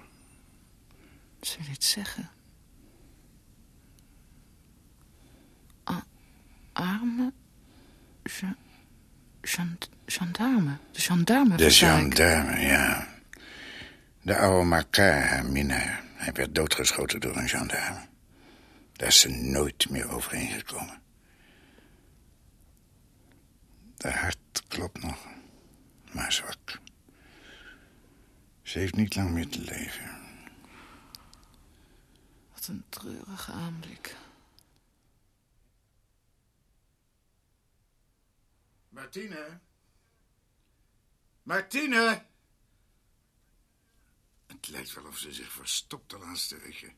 Zou je dit zeggen? A arme... gen- gendarme. De gendarme De gendarme, ja. De oude Makar, haar minnaar. Hij werd doodgeschoten door een gendarme. Daar is ze nooit meer overheen gekomen. De hart klopt nog, maar zwak. Ze heeft niet lang meer te leven. Wat een treurige aanblik. Martine? Martine! Het lijkt wel of ze zich verstopt de laatste weken.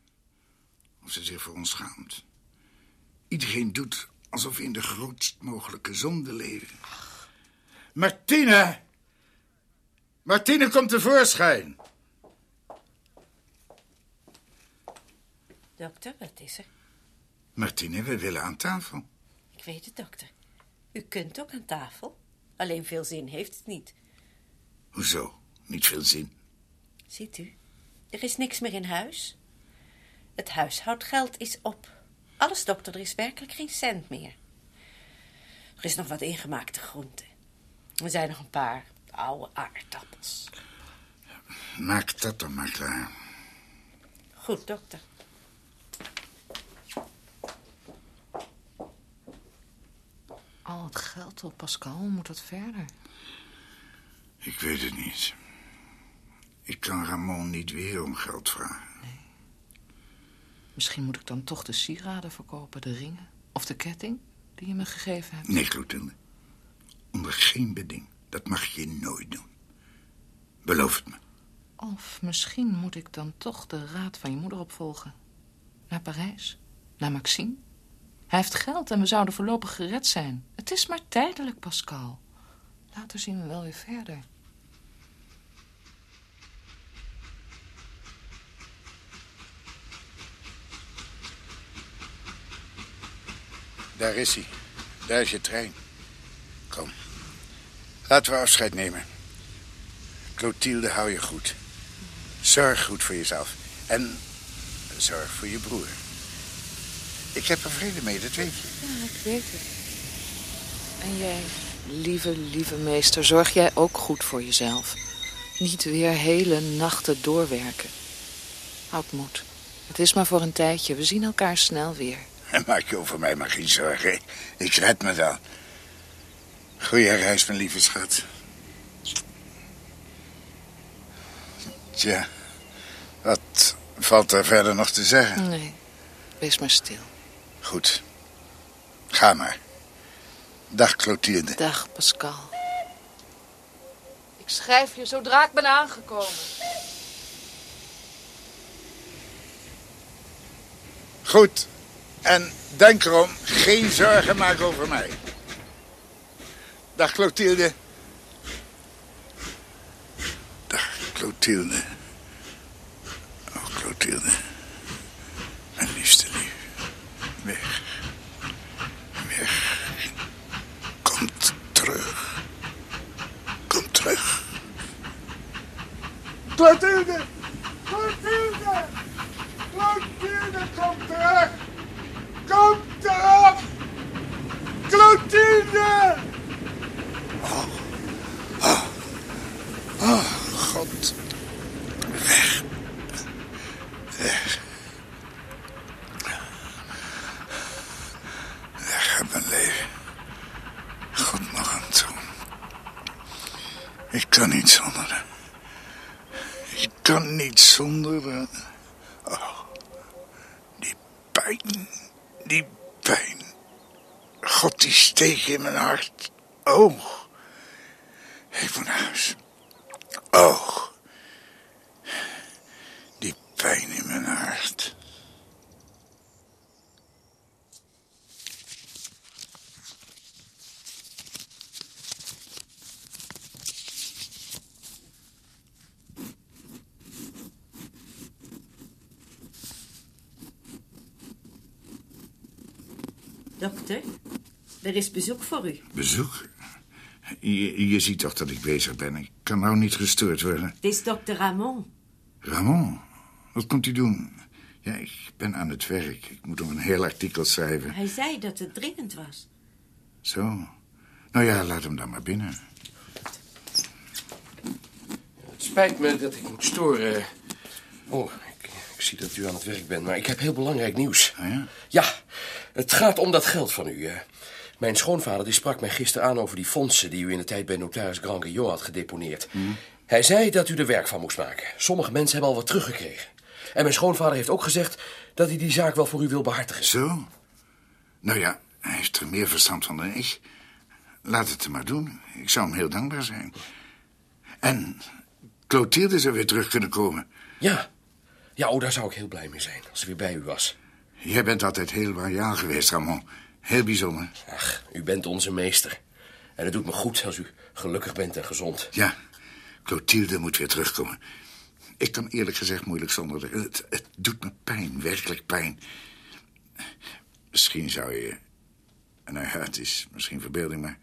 Of ze zich voor ons schaamt. Iedereen doet alsof we in de grootst mogelijke zonde leven. Martine! Martine komt tevoorschijn. Dokter, wat is er? Martine, we willen aan tafel. Ik weet het, dokter. U kunt ook aan tafel. Alleen veel zin heeft het niet. Hoezo? Niet veel zin. Ziet u, er is niks meer in huis. Het huishoudgeld is op. Alles, dokter, er is werkelijk geen cent meer. Er is nog wat ingemaakte groenten. Er zijn nog een paar oude aardappels. Maak dat dan maar klaar. Goed, dokter. Al het geld op Pascal, hoe moet dat verder? Ik weet het niet. Ik kan Ramon niet weer om geld vragen. Misschien moet ik dan toch de sieraden verkopen, de ringen. Of de ketting die je me gegeven hebt. Nee, Clotilde. Onder geen beding. Dat mag je nooit doen. Beloof het me. Of misschien moet ik dan toch de raad van je moeder opvolgen. Naar Parijs. Naar Maxime. Hij heeft geld en we zouden voorlopig gered zijn. Het is maar tijdelijk, Pascal. Later zien we wel weer verder. Daar is hij. Daar is je trein. Kom. Laten we afscheid nemen. Clotilde, hou je goed. Zorg goed voor jezelf. En zorg voor je broer. Ik heb er vrede mee, dat weet je. Ja, ik weet het. En jij, lieve, lieve meester, zorg jij ook goed voor jezelf. Niet weer hele nachten doorwerken. Houd moed. Het is maar voor een tijdje. We zien elkaar snel weer. Maak je over mij maar geen zorgen. Ik red me wel. Goeie reis, mijn lieve schat. Tja, wat valt er verder nog te zeggen? Nee, wees maar stil. Goed. Ga maar. Dag, Clotilde. Dag, Pascal. Ik schrijf je zodra ik ben aangekomen. Goed. En denk erom, geen zorgen maken over mij. Dag, Clotilde. Dag, Clotilde. Oh, Clotilde. Mijn liefste lief. Weg. Weg. Komt terug. Kom terug. Clotilde! Clotilde! Clotilde, kom terug! Kom terug! Clotilde! Oh, oh, oh, God. Weg. Weg. Weg uit mijn leven. God nog aan toe. Ik kan niet zonder haar. Ik kan niet zonder haar. Oh, die pijn. Die pijn. Steek in mijn hart. Oh. Ik moet huis. Oh. Die pijn in mijn hart. Dokter, er is bezoek voor u. Bezoek? Je, je ziet toch dat ik bezig ben. Ik kan nou niet gestoord worden. Het is dokter Ramon. Ramon, wat komt u doen? Ja, ik ben aan het werk. Ik moet nog een heel artikel schrijven. Hij zei dat het dringend was. Zo. Nou ja, laat hem dan maar binnen. Het spijt me dat ik moet storen. Oh, ik, ik zie dat u aan het werk bent, maar ik heb heel belangrijk nieuws. Ah ja? Ja, het gaat om dat geld van u. Mijn schoonvader die sprak mij gisteren aan over die fondsen... die u in de tijd bij notaris Grand had gedeponeerd. Hij zei dat u er werk van moest maken. Sommige mensen hebben al wat teruggekregen. En mijn schoonvader heeft ook gezegd dat hij die zaak wel voor u wil behartigen. Zo? Nou ja, hij heeft er meer verstand van dan ik. Laat het hem maar doen. Ik zou hem heel dankbaar zijn. En Clotilde zou weer terug kunnen komen. Ja. Ja, oh, daar zou ik heel blij mee zijn als ze weer bij u was. Jij bent altijd heel loyaal geweest, Ramon. Heel bijzonder. Ach, u bent onze meester. En het doet me goed als u gelukkig bent en gezond. Ja, Clotilde moet weer terugkomen. Ik kan eerlijk gezegd moeilijk zonder haar. Het, het doet me pijn, werkelijk pijn. Misschien zou je... Nou ja, het is misschien verbeelding, maar...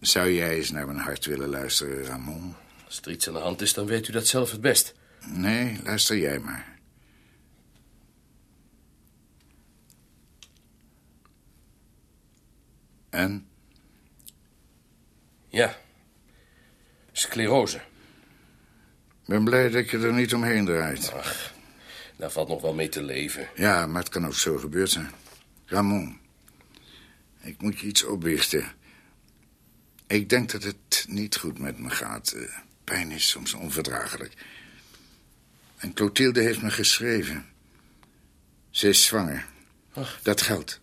Zou jij eens naar mijn hart willen luisteren, Ramon? Als er iets aan de hand is, dan weet u dat zelf het best. Nee, luister jij maar. En? Ja. Sclerose. Ik ben blij dat je er niet omheen draait. Ach, daar valt nog wel mee te leven. Ja, maar het kan ook zo gebeurd zijn. Ramon, ik moet je iets opbiechten. Ik denk dat het niet goed met me gaat. Eh, Pijn is soms onverdraaglijk. En Clotilde heeft me geschreven. Ze is zwanger. Ach. Dat geldt.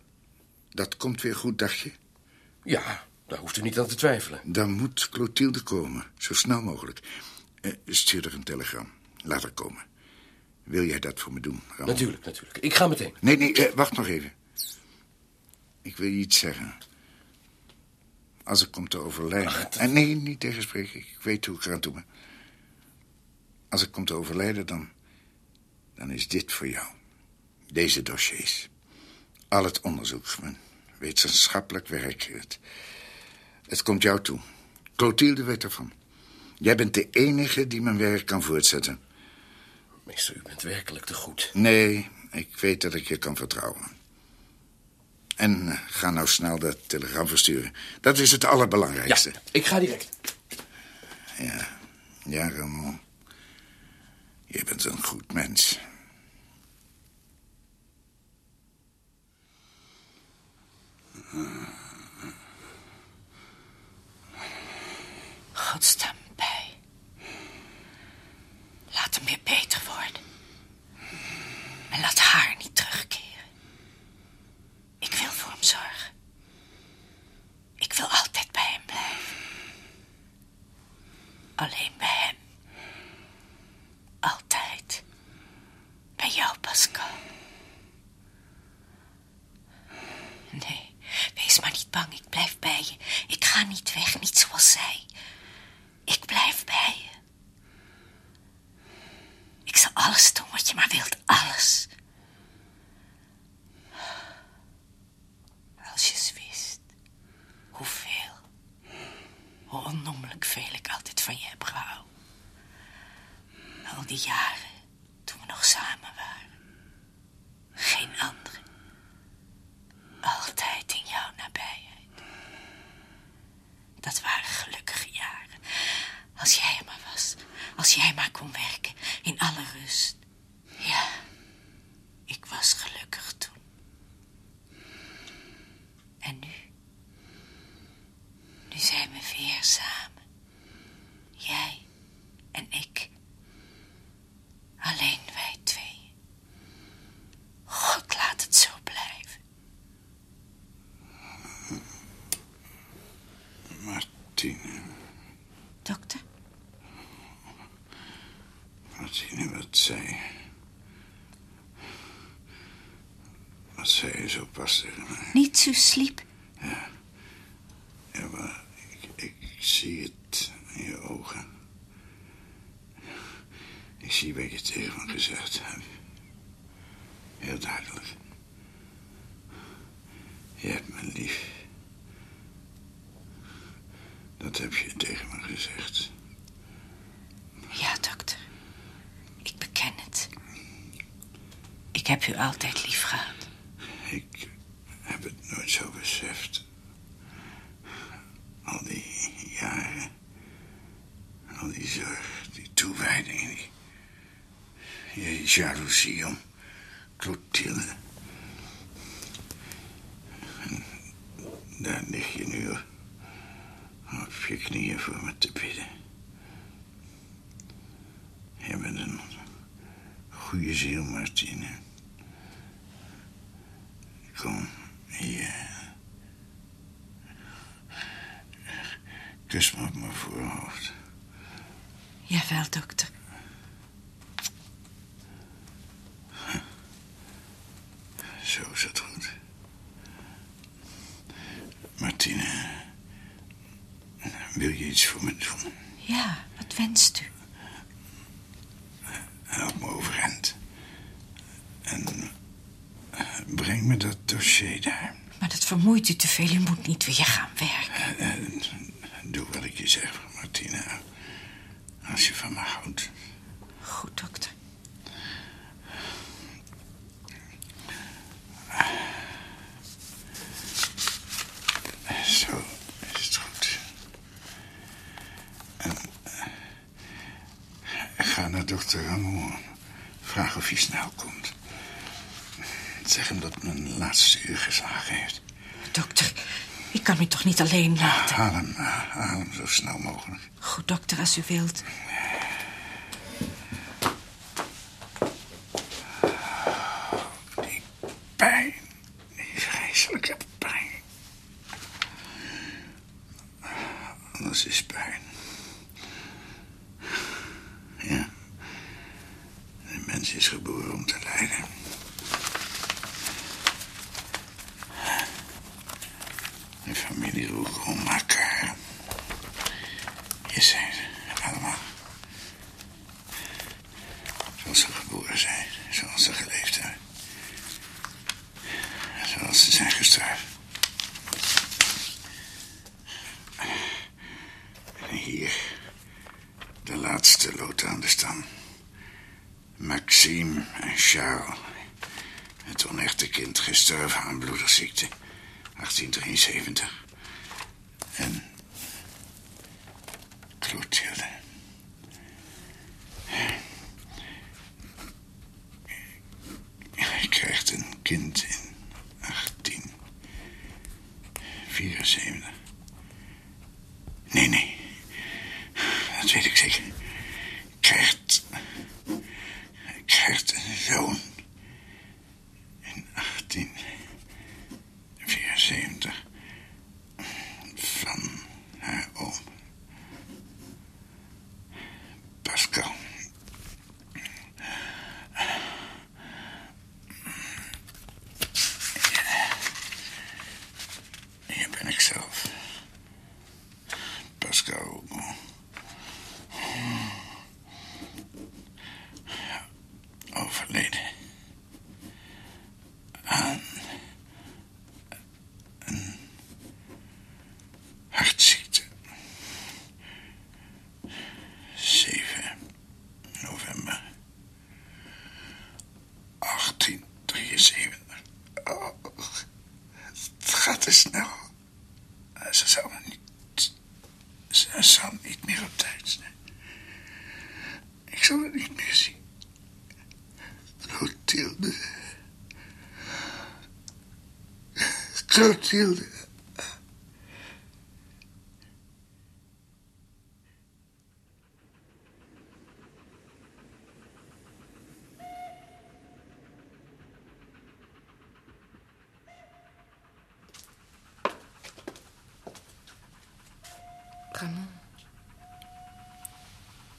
Dat komt weer goed, dacht je? Ja, daar hoeft u niet aan te twijfelen. Dan moet Clotilde komen, zo snel mogelijk. Eh, stuur er een telegram. Laat haar komen. Wil jij dat voor me doen, Ramon? Natuurlijk, natuurlijk. Ik ga meteen. Nee, nee, eh, wacht nog even. Ik wil je iets zeggen. Als ik kom te overlijden... En nee, niet tegenspreken. Ik weet hoe ik eraan toe ben. Als ik kom te overlijden, dan... dan is dit voor jou. Deze dossiers. Al het onderzoek, wetenschappelijk werk. Het, het komt jou toe. Clotilde weet ervan. Jij bent de enige die mijn werk kan voortzetten. Meester, u bent werkelijk te goed. Nee, ik weet dat ik je kan vertrouwen. En eh, ga nou snel dat telegram versturen. Dat is het Ja, allerbelangrijkste. ik ga direct. Ja, ja, Ramon. Je bent een goed mens. God sta hem bij. Laat hem weer beter worden. En laat haar niet terugkeren. Ik wil voor hem zorgen. Ik wil altijd bij hem blijven. Alleen bij hem. Altijd. Bij jou, Pascal. Nee, wees maar niet bang. Ik blijf bij je. Ik ga niet zoals zij. Ik blijf bij je. Ik zal alles doen wat je maar wilt. Need to sleep. Lucium, Clotilde. En daar lig je nu op je knieën voor me te bidden. Je bent een goede ziel, Martine. Kom hier. Kus me op mijn voorhoofd. Jawel, dokter. met dat dossier daar. Maar dat vermoeit u te veel. U moet niet weer gaan werken. zo snel mogelijk. Goed, dokter, als u wilt. 18 in 1874. Nee, nee. Dat weet ik zeker.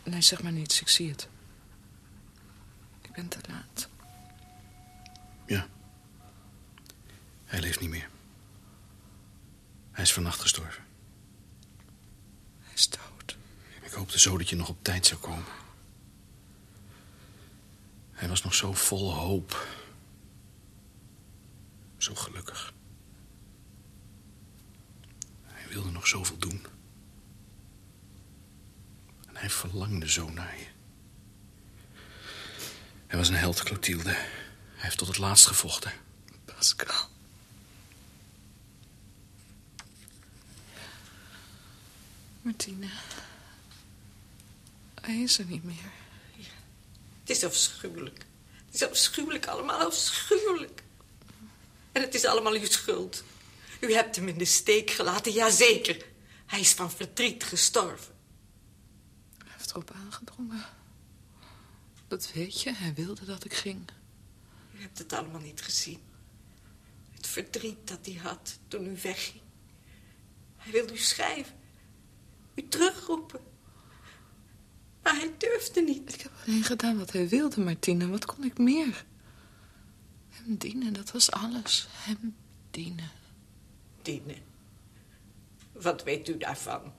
Nee, zeg maar niets. Ik zie het. Hij is vannacht gestorven. Hij is dood. Ik hoopte zo dat je nog op tijd zou komen. Hij was nog zo vol hoop. Zo gelukkig. Hij wilde nog zoveel doen. En hij verlangde zo naar je. Hij was een held, Clotilde. Hij heeft tot het laatst gevochten. Pascal. Martine. Hij is er niet meer. Het is afschuwelijk. Het is afschuwelijk, allemaal afschuwelijk. En het is allemaal uw schuld. U hebt hem in de steek gelaten, jazeker. Hij is van verdriet gestorven. Hij heeft erop aangedrongen. Dat weet je, hij wilde dat ik ging. U hebt het allemaal niet gezien. Het verdriet dat hij had toen u wegging. Hij wilde u schrijven. U terugroepen. Maar hij durfde niet. Ik heb alleen gedaan wat hij wilde, Martine. Wat kon ik meer? Hem dienen, dat was alles. Hem dienen. Dienen. Wat weet u daarvan?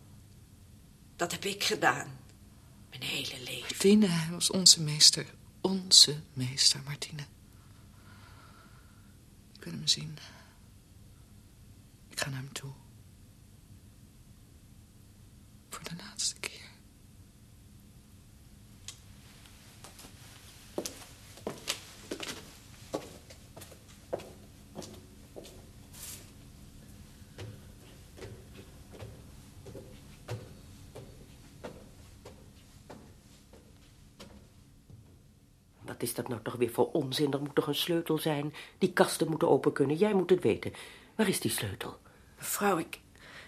Dat heb ik gedaan. Mijn hele leven. Martine, hij was onze meester. Onze meester, Martine. Je kunt hem zien. Ik ga naar hem toe. Voor de laatste keer. Wat is dat nou toch weer voor onzin? Er moet toch een sleutel zijn? Die kasten moeten open kunnen. Jij moet het weten. Waar is die sleutel? Mevrouw, ik...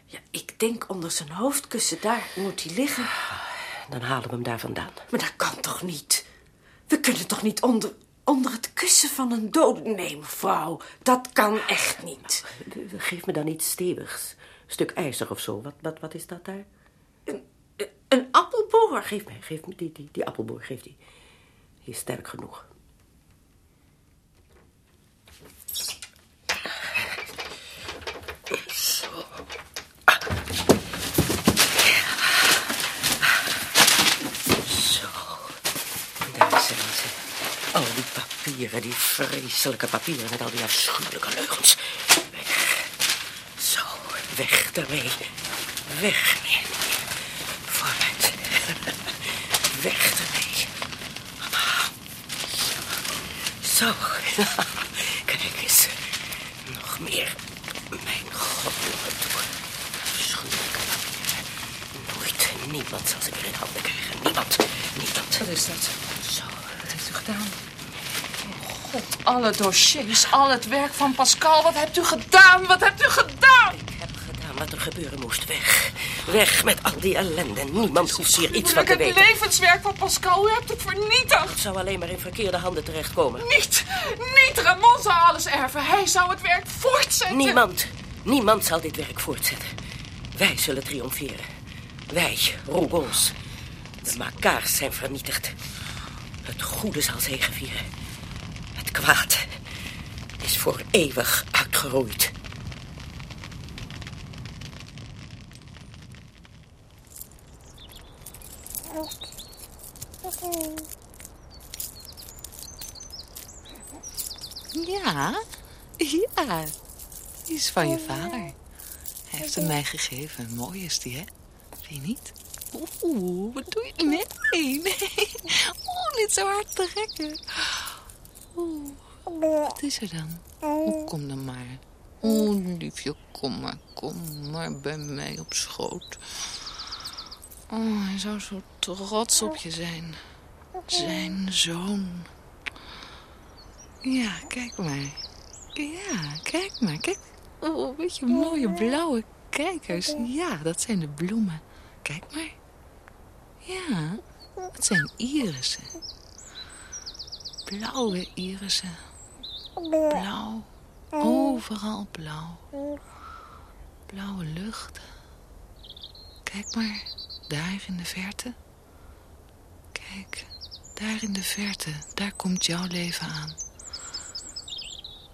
Ja, ik denk onder zijn hoofdkussen. Daar moet hij liggen. Dan halen we hem daar vandaan. Maar dat kan toch niet? We kunnen toch niet onder, onder het kussen van een dode... Nee, mevrouw, dat kan echt niet. Geef me dan iets stevigs. Een stuk ijzer of zo. Wat, wat, wat is dat daar? Een, een appelboor. Geef mij, geef me die, die, die appelboor. Geef die. Die is sterk genoeg. Zo. Zo. Daar zijn ze. Al die papieren, die vreselijke papieren met al die afschuwelijke leugens. Weg. Zo, weg daarmee. Weg. Nee. Vooruit. <laughs> Weg ermee. Zo. <laughs> Kijk eens. Nog meer. Mijn god, nooit. Afschuwelijke papieren. Nooit. Niemand zal ze weer in handen krijgen. Niemand. Niemand. Wat is dat? Zo. Wat heeft u gedaan? God, alle dossiers, al het werk van Pascal. Wat hebt u gedaan? Wat hebt u gedaan? Ik heb gedaan wat er gebeuren moest. Weg. Weg met al die ellende. Niemand hoeft hier iets van te het weten. levenswerk van Pascal, u hebt het vernietigd. Het zou alleen maar in verkeerde handen terechtkomen. Niet, niet Ramon zou alles erven. Hij zou het werk voortzetten. Niemand, niemand zal dit werk voortzetten. Wij zullen triomferen. Wij, Rougons. De makaars zijn vernietigd. Het goede zal zegevieren. Kwaad is voor eeuwig uitgeroeid. Ja, ja. Die is van je vader. Hij heeft hem mij gegeven. Mooi is die, hè? Vind je niet? Oeh, wat doe je? Nee, nee. Oeh, niet zo hard trekken. Wat is er dan? Kom dan maar. Oeh, liefje, kom maar. Kom maar bij mij op schoot. Oh, hij zou zo trots op je zijn. Zijn zoon. Ja, kijk maar. Ja, kijk maar. Kijk. Oh, weet je, mooie blauwe kijkers. Ja, dat zijn de bloemen. Kijk maar. Ja, dat zijn irissen. Blauwe irissen. Blauw. Overal blauw. Blauwe lucht. Kijk maar, daar in de verte. Kijk, daar in de verte, daar komt jouw leven aan.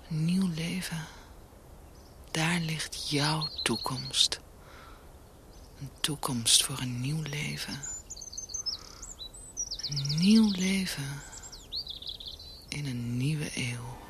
Een nieuw leven. daar ligt jouw toekomst. Een toekomst voor een nieuw leven. Een nieuw leven in een nieuwe eeuw.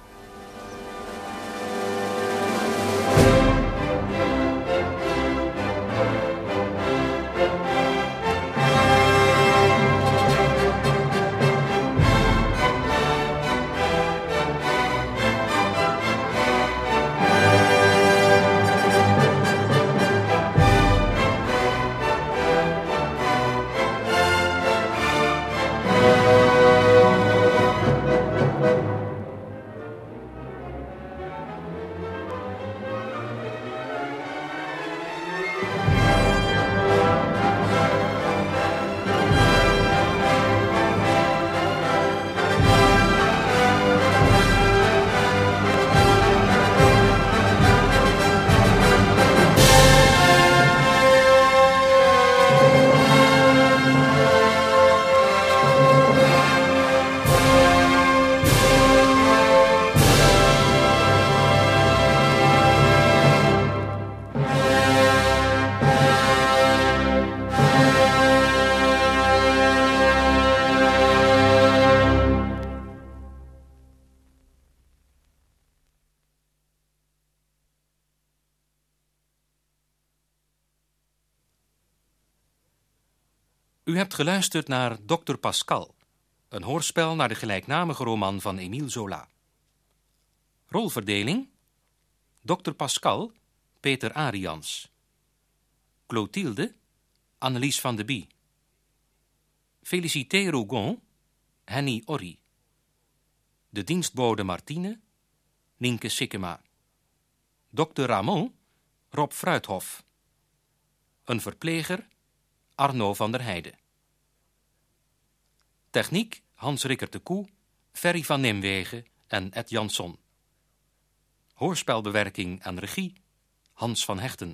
Hebt geluisterd naar Dr. Pascal, een hoorspel naar de gelijknamige roman van Émile Zola. Rolverdeling: Dr. Pascal, Peter Arians. Clotilde, Annelies van de Bie. Félicité Rougon, Henny Orry. De dienstbode Martine, Nienke Sikkema. Dr. Ramon, Rob Fruithof. Een verpleger, Arno van der Heijden. Techniek Hans Rickert de Koe, Ferry van Nimwegen en Ed Jansson. Hoorspelbewerking en regie Hans van Hechten.